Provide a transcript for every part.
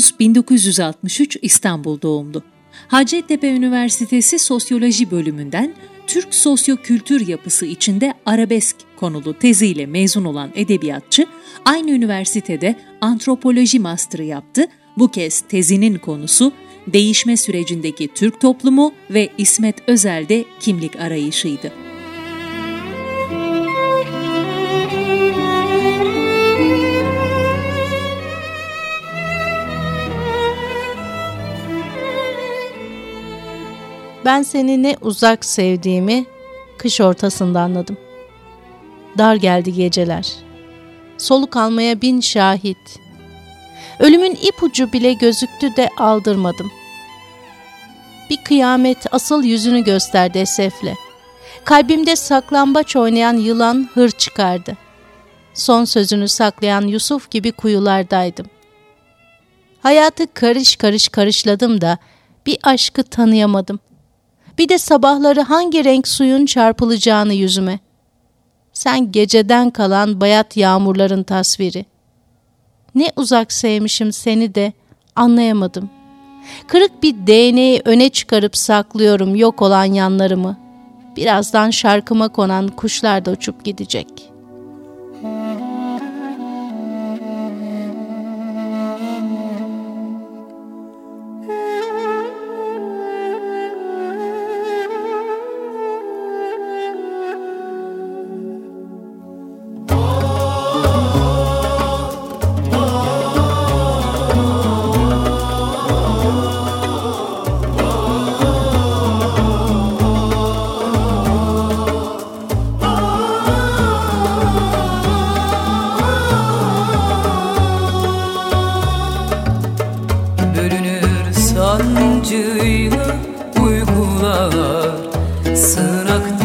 Oğuz 1963 İstanbul doğumlu. Hacettepe Üniversitesi Sosyoloji bölümünden Türk sosyokültür yapısı içinde arabesk konulu teziyle mezun olan edebiyatçı, aynı üniversitede antropoloji master'ı yaptı. Bu kez tezinin konusu değişme sürecindeki Türk toplumu ve İsmet Özel'de kimlik arayışıydı. Ben seni ne uzak sevdiğimi kış ortasında anladım. Dar geldi geceler. Soluk almaya bin şahit. Ölümün ipucu bile gözüktü de aldırmadım. Bir kıyamet asıl yüzünü gösterdi esefle. Kalbimde saklambaç oynayan yılan hır çıkardı. Son sözünü saklayan Yusuf gibi kuyulardaydım. Hayatı karış karış karışladım da bir aşkı tanıyamadım. Bir de sabahları hangi renk suyun çarpılacağını yüzüme. Sen geceden kalan bayat yağmurların tasviri. Ne uzak sevmişim seni de anlayamadım. Kırık bir DNA'yı öne çıkarıp saklıyorum yok olan yanlarımı. Birazdan şarkıma konan kuşlar da uçup gidecek.'' Diyarlarda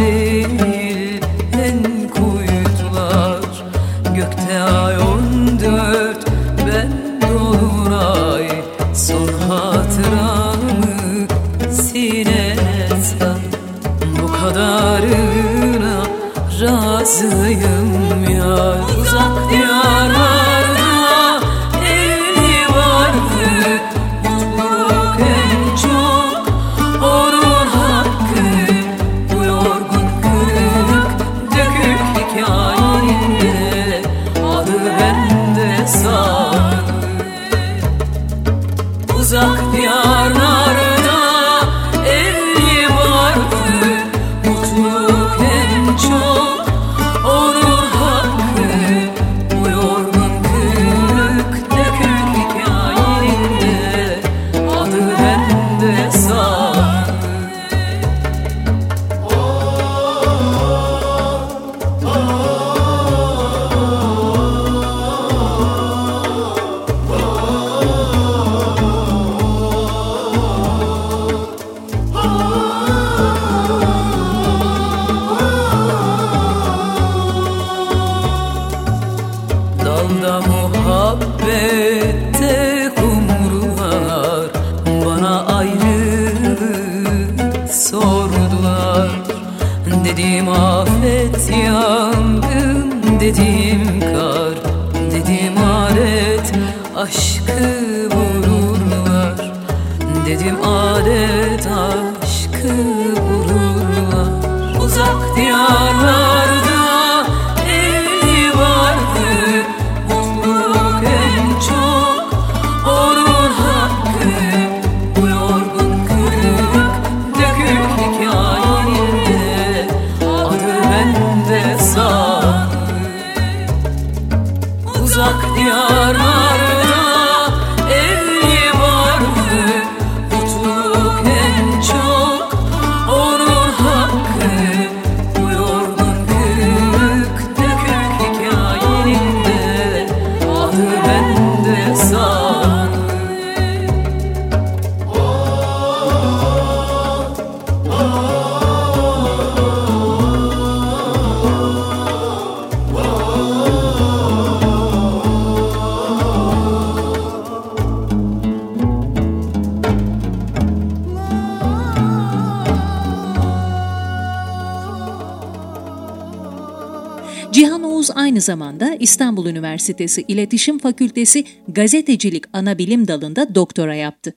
zamanda İstanbul Üniversitesi İletişim Fakültesi Gazetecilik Anabilim Dalı'nda doktora yaptı.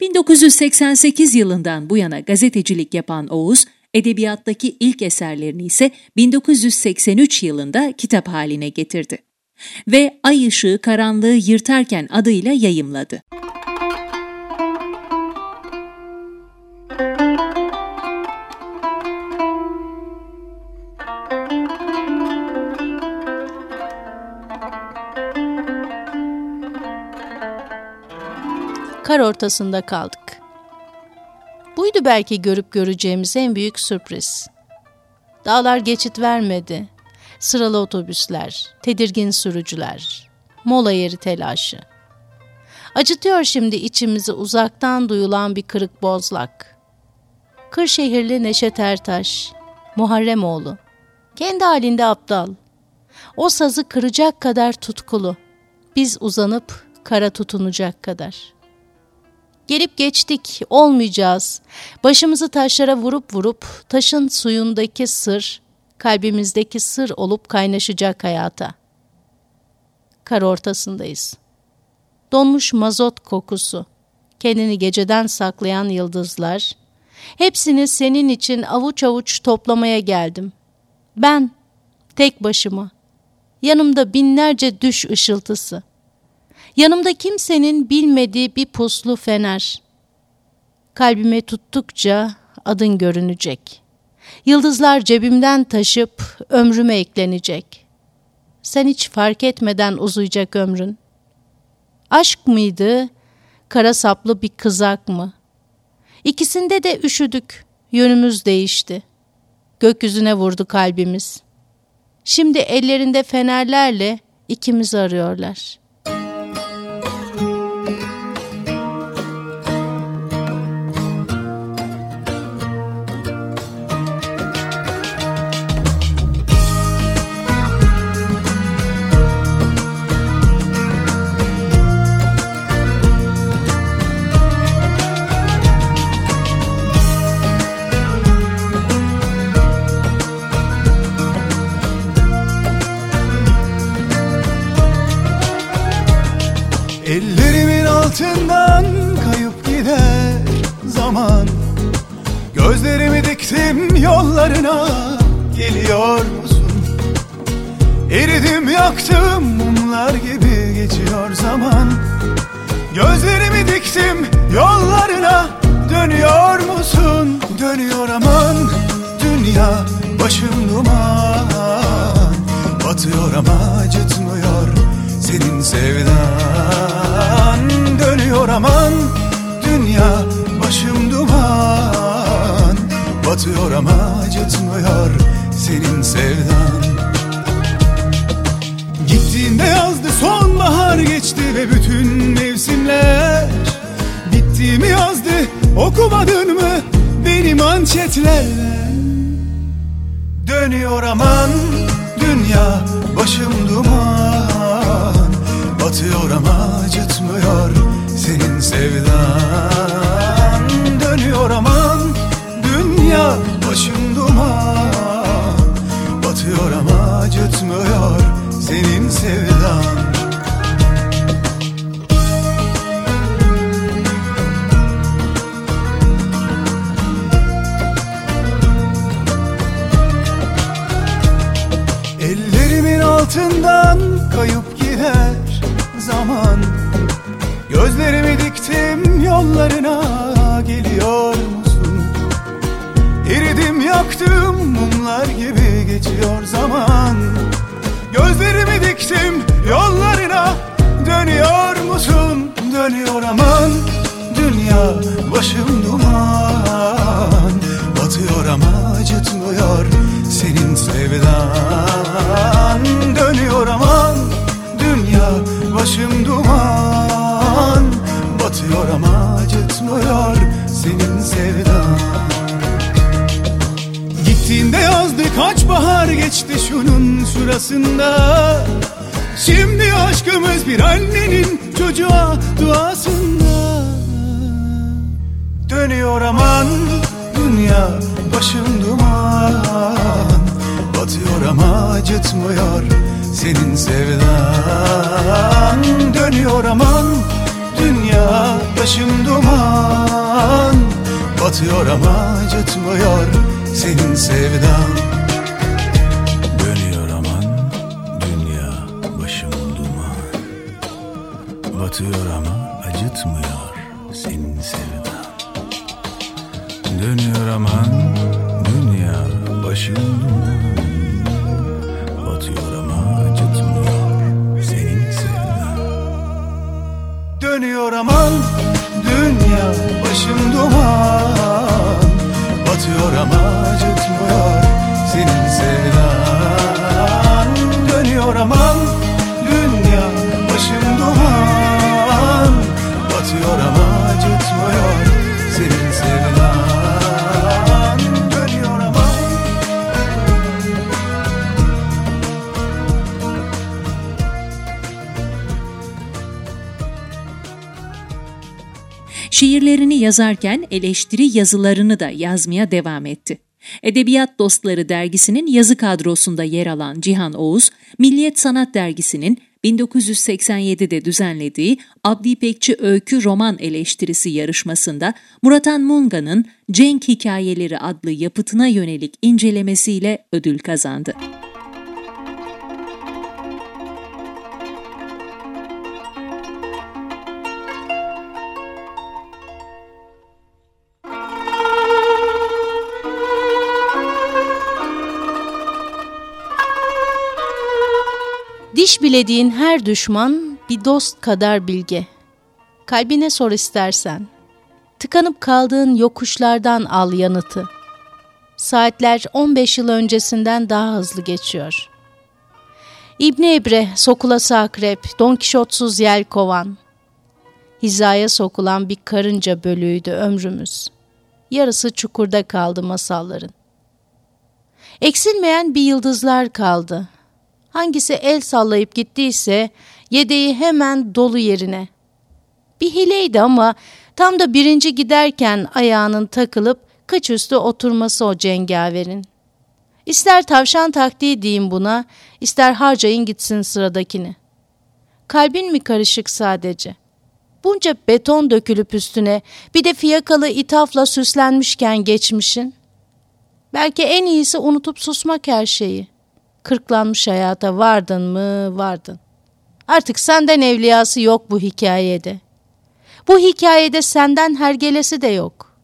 1988 yılından bu yana gazetecilik yapan Oğuz, edebiyattaki ilk eserlerini ise 1983 yılında kitap haline getirdi ve Ay Işığı Karanlığı Yırtarken adıyla yayımladı. Kar ortasında kaldık. Buydu belki görüp göreceğimiz en büyük sürpriz. Dağlar geçit vermedi. Sıralı otobüsler, tedirgin sürücüler, mola yeri telaşı. Acıtıyor şimdi içimizi uzaktan duyulan bir kırık bozlak. Kırşehirli Neşet Ertaş, Muharremoğlu. Kendi halinde aptal. O sazı kıracak kadar tutkulu. Biz uzanıp kara tutunacak kadar.'' Gelip geçtik, olmayacağız. Başımızı taşlara vurup vurup taşın suyundaki sır, kalbimizdeki sır olup kaynaşacak hayata. Kar ortasındayız. Donmuş mazot kokusu, kendini geceden saklayan yıldızlar, hepsini senin için avuç avuç toplamaya geldim. Ben, tek başıma, yanımda binlerce düş ışıltısı.'' Yanımda kimsenin bilmediği bir puslu fener. Kalbime tuttukça adın görünecek. Yıldızlar cebimden taşıp ömrüme eklenecek. Sen hiç fark etmeden uzayacak ömrün. Aşk mıydı, kara saplı bir kızak mı? İkisinde de üşüdük, yönümüz değişti. Gökyüzüne vurdu kalbimiz. Şimdi ellerinde fenerlerle ikimizi arıyorlar.'' Altından kayıp gider zaman Gözlerimi diktim yollarına geliyor musun? Eridim yaktım mumlar gibi geçiyor zaman Gözlerimi diktim yollarına dönüyor musun? Dönüyor aman dünya başım duman Batıyor ama acıtmıyor senin sevdan aman Dünya başım duman. Batıyor ama acıtmıyor senin sevdan. Gittiğinde yazdı sonbahar geçti ve bütün mevsimler. Bitti mi yazdı okumadın mı benim manşetler Dönüyor aman dünya başım duman. Batıyor ama acıtmıyor senin sevdan. Dönüyor aman dünya başım duman. Batıyor ama acıtmıyor senin sevdan. Ellerimin altından kayıp geçiyor zaman. Gözlerimi diktim yollarına dönüyor musun? Dönüyor aman dünya başım duman. Batıyor ama acıtmıyor senin sevdan. Dönüyor aman dünya başım duman. Batıyor ama acıtmıyor senin sevdan. Gittiğinde yazdı kaç bahar geçti şunun şurasında. Şimdi aşkımız bir annenin çocuğa duasında. Dönüyor aman dünya başım duman. Batıyor ama acıtmıyor senin sevdan. Dönüyor aman dünya başım duman. Batıyor ama acıtmıyor senin sevdan Batıyor ama acıtmıyor senin sevdan Dönüyor aman dünya başım duman Batıyor ama acıtmıyor senin sevdan Dönüyor aman dünya başım duman Batıyor ama acıtmıyor senin Şiirlerini yazarken eleştiri yazılarını da yazmaya devam etti. Edebiyat Dostları dergisinin yazı kadrosunda yer alan Cihan Oğuz, Milliyet Sanat dergisinin 1987'de düzenlediği Abdi İpekçi Öykü Roman Eleştirisi yarışmasında Muratan Munga'nın Cenk Hikayeleri adlı yapıtına yönelik incelemesiyle ödül kazandı. Diş bilediğin her düşman bir dost kadar bilge. Kalbine sor istersen. Tıkanıp kaldığın yokuşlardan al yanıtı. Saatler 15 yıl öncesinden daha hızlı geçiyor. İbni Ebre, sokulası akrep, Don Kişotsuz yel kovan. Hizaya sokulan bir karınca bölüğüydü ömrümüz. Yarısı çukurda kaldı masalların. Eksilmeyen bir yıldızlar kaldı. Hangisi el sallayıp gittiyse yedeği hemen dolu yerine. Bir hileydi ama tam da birinci giderken ayağının takılıp kıç üstü oturması o cengaverin. İster tavşan taktiği diyeyim buna, ister harcayın gitsin sıradakini. Kalbin mi karışık sadece? Bunca beton dökülüp üstüne bir de fiyakalı ithafla süslenmişken geçmişin. Belki en iyisi unutup susmak her şeyi. Kırklanmış hayata vardın mı vardın. Artık senden evliyası yok bu hikayede. Bu hikayede senden hergelesi de yok.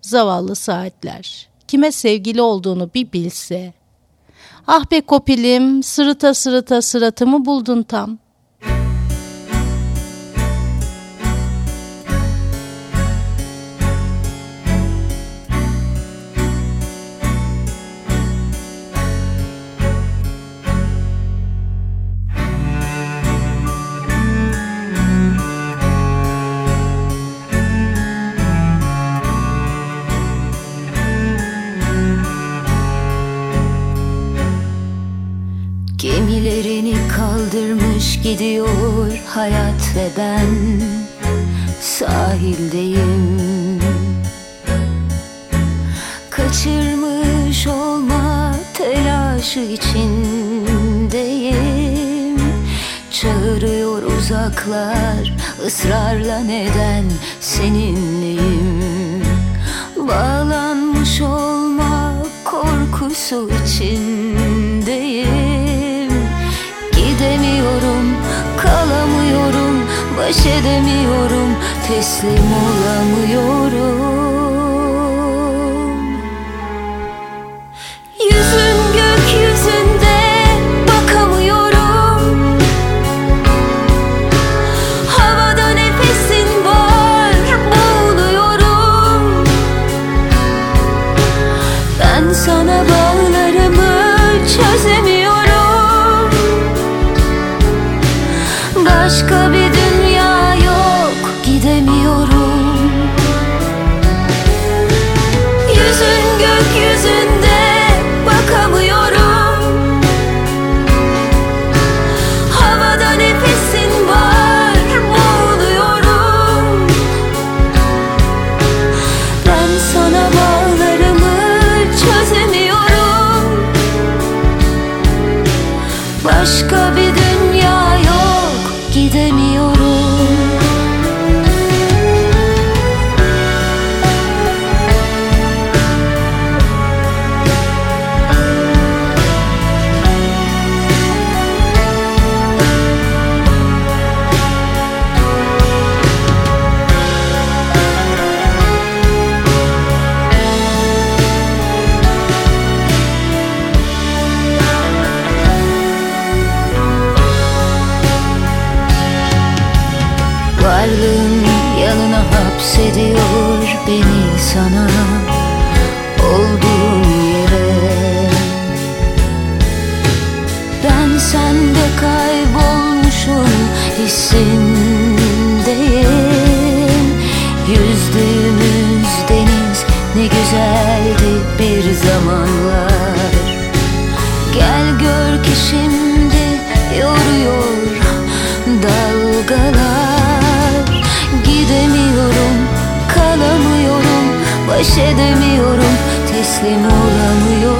Zavallı saatler. Kime sevgili olduğunu bir bilse. Ah be kopilim, sırıta sırıta sıratımı buldun tam. Gidiyor hayat ve ben sahildeyim. Kaçırmış olma telaşı içindeyim. Çağırıyor uzaklar ısrarla neden seninleyim? Bağlanmış olma korkusu içindeyim baş edemiyorum, teslim olamıyorum. Yüzün gökyüzünde bakamıyorum. Havada nefesin var, boğuluyorum. Ben sana bağlarımı çözemiyorum Başka bir dünya edemiyorum, teslim olamıyorum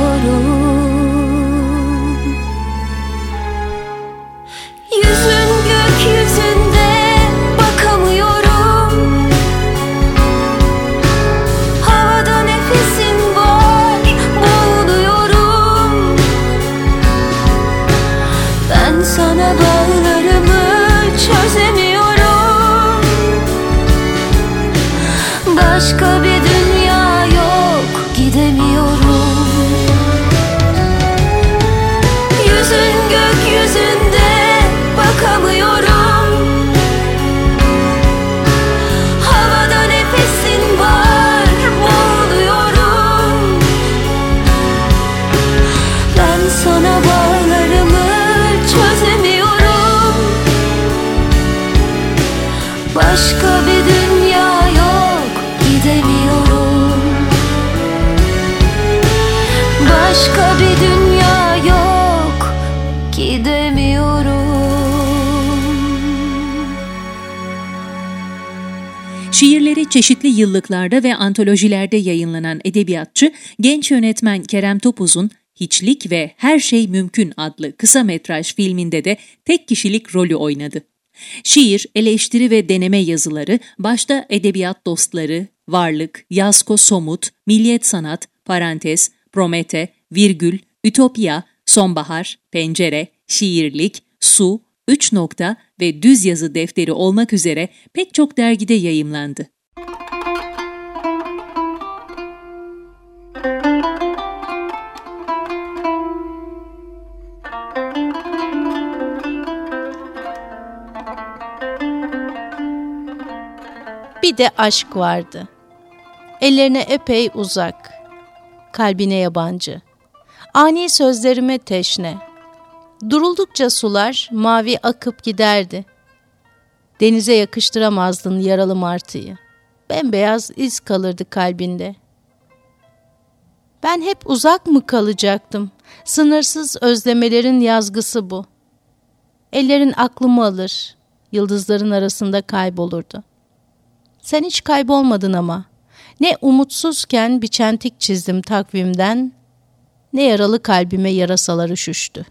çeşitli yıllıklarda ve antolojilerde yayınlanan edebiyatçı, genç yönetmen Kerem Topuz'un Hiçlik ve Her Şey Mümkün adlı kısa metraj filminde de tek kişilik rolü oynadı. Şiir, eleştiri ve deneme yazıları başta edebiyat dostları, varlık, yasko somut, milliyet sanat, parantez, promete, virgül, ütopya, sonbahar, pencere, şiirlik, su, üç nokta ve düz yazı defteri olmak üzere pek çok dergide yayımlandı. Bir de aşk vardı. Ellerine epey uzak, kalbine yabancı. Ani sözlerime teşne. Duruldukça sular mavi akıp giderdi. Denize yakıştıramazdın yaralı martıyı. Bembeyaz iz kalırdı kalbinde. Ben hep uzak mı kalacaktım? Sınırsız özlemelerin yazgısı bu. Ellerin aklımı alır, yıldızların arasında kaybolurdu. Sen hiç kaybolmadın ama. Ne umutsuzken bir çentik çizdim takvimden, ne yaralı kalbime yarasalar üşüştü.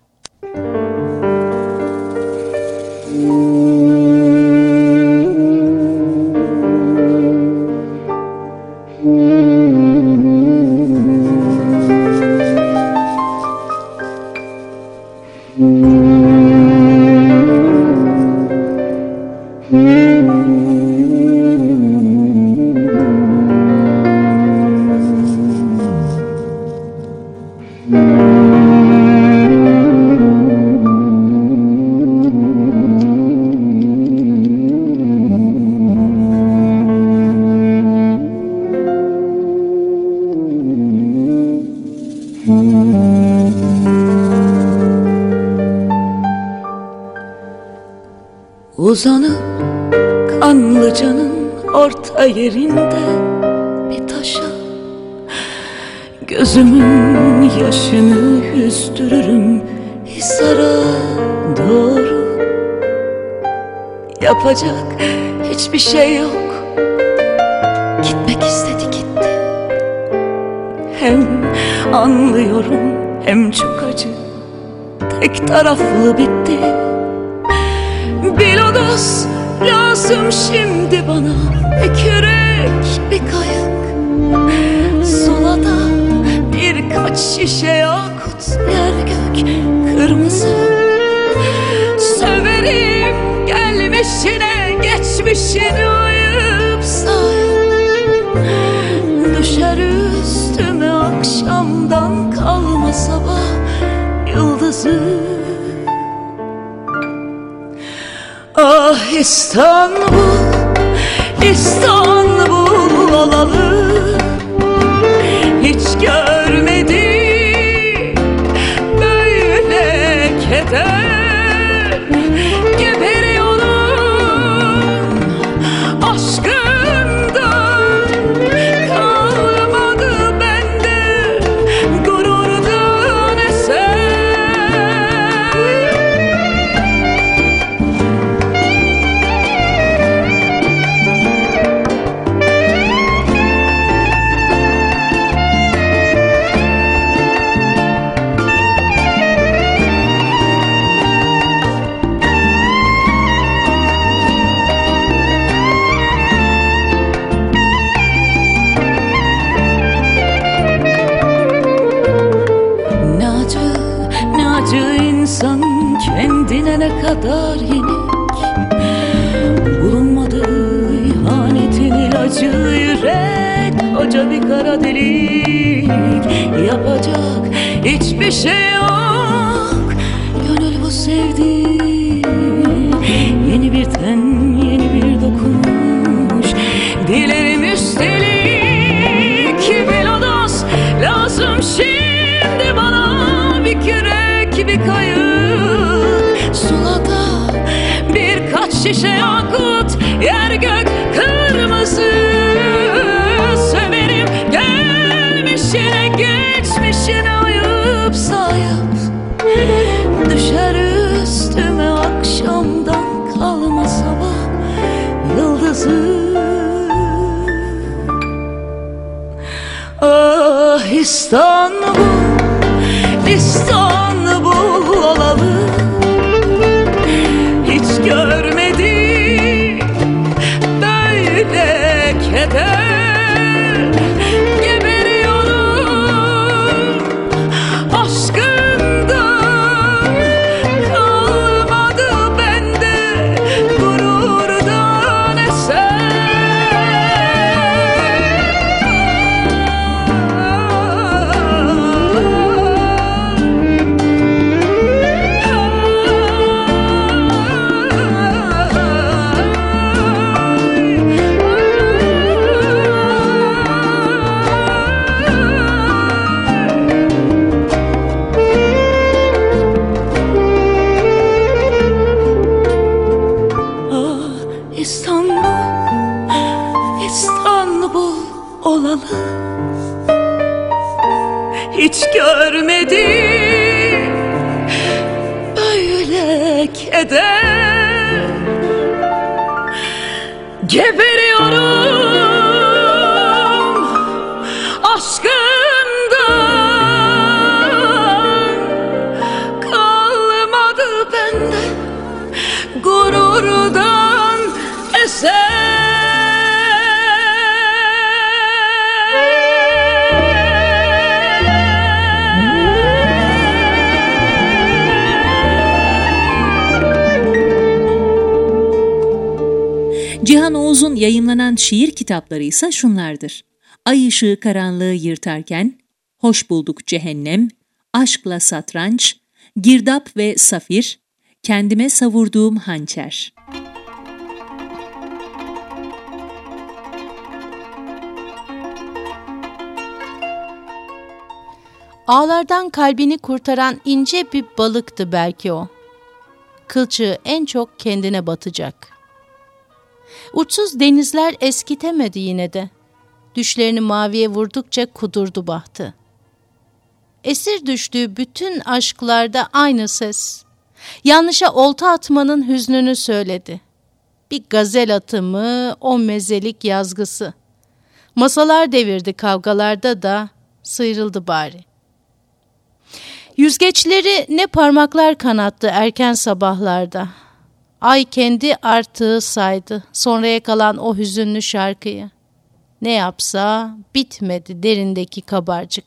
Uzanıp kanlıcanın orta yerinde bir taşa Gözümün yaşını yüzdürürüm Hisara doğru. Yapacak hiçbir şey yok. Gitmek istedi gitti. Hem anlıyorum hem çok acı. Tek taraflı bitti Bir lodos lazım şimdi bana. Bir kürek bir kayık Solada birkaç şişe yakut Yer gök kırmızı. Söverim gelmişine geçmişini ayıp sayıp Düşer üstüme akşamdan kalma sabah. Yıldızı İstanbul, İstanbul olalı. Hiç görmedim Ah Cihan Oğuz'un yayımlanan şiir kitapları ise şunlardır. Ay ışığı karanlığı yırtarken, Hoş bulduk cehennem, Aşkla satranç, Girdap ve safir, Kendime savurduğum hançer. Ağlardan kalbini kurtaran ince bir balıktı belki o. kılçığı en çok kendine batacak. Uçsuz denizler eskitemedi yine de. Düşlerini maviye vurdukça kudurdu bahtı. Esir düştüğü bütün aşklarda aynı ses. Yanlışa olta atmanın hüznünü söyledi. Bir gazel atımı, o mezelik yazgısı. Masalar devirdi kavgalarda da sıyrıldı bari. Yüzgeçleri ne parmaklar kanattı erken sabahlarda. Ay kendi artığı saydı sonraya kalan o hüzünlü şarkıyı. Ne yapsa bitmedi derindeki kabarcık.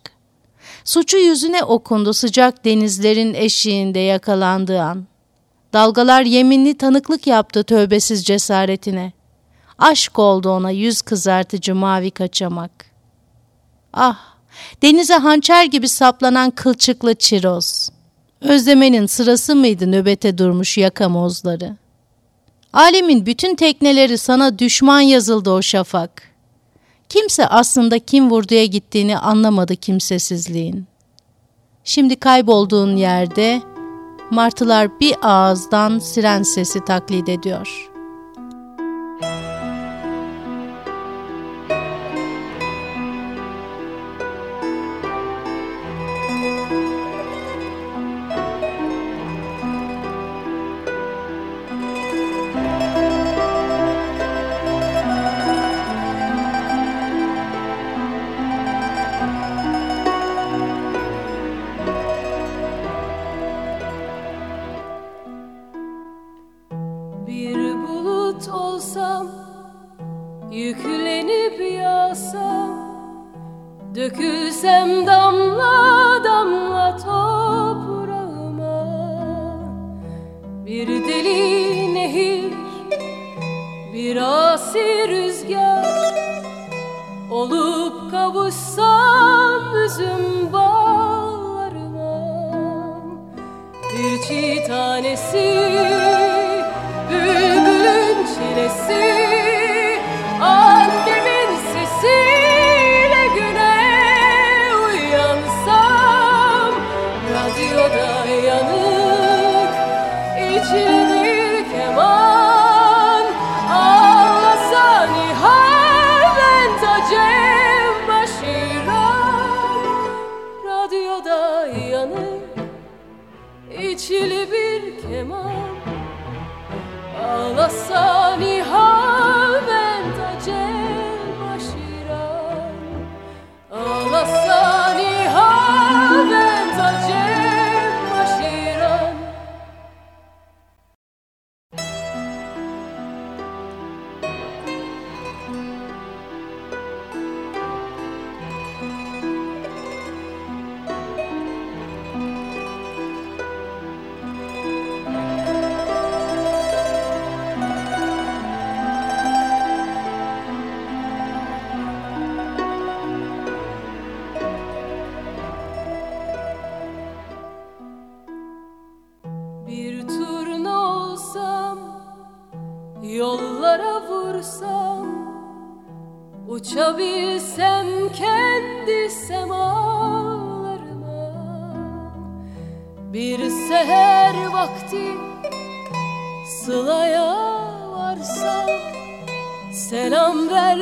Suçu yüzüne okundu sıcak denizlerin eşiğinde yakalandığı an. Dalgalar yeminli tanıklık yaptı tövbesiz cesaretine. Aşk oldu ona yüz kızartıcı mavi kaçamak. Ah, denize hançer gibi saplanan kılçıklı çiroz. Özlemenin sırası mıydı nöbete durmuş yakamozları? Alemin bütün tekneleri sana düşman yazıldı o şafak. Kimse aslında kim vurduya gittiğini anlamadı kimsesizliğin. Şimdi kaybolduğun yerde martılar bir ağızdan siren sesi taklit ediyor.''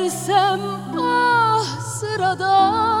Versem ah sıradalarına.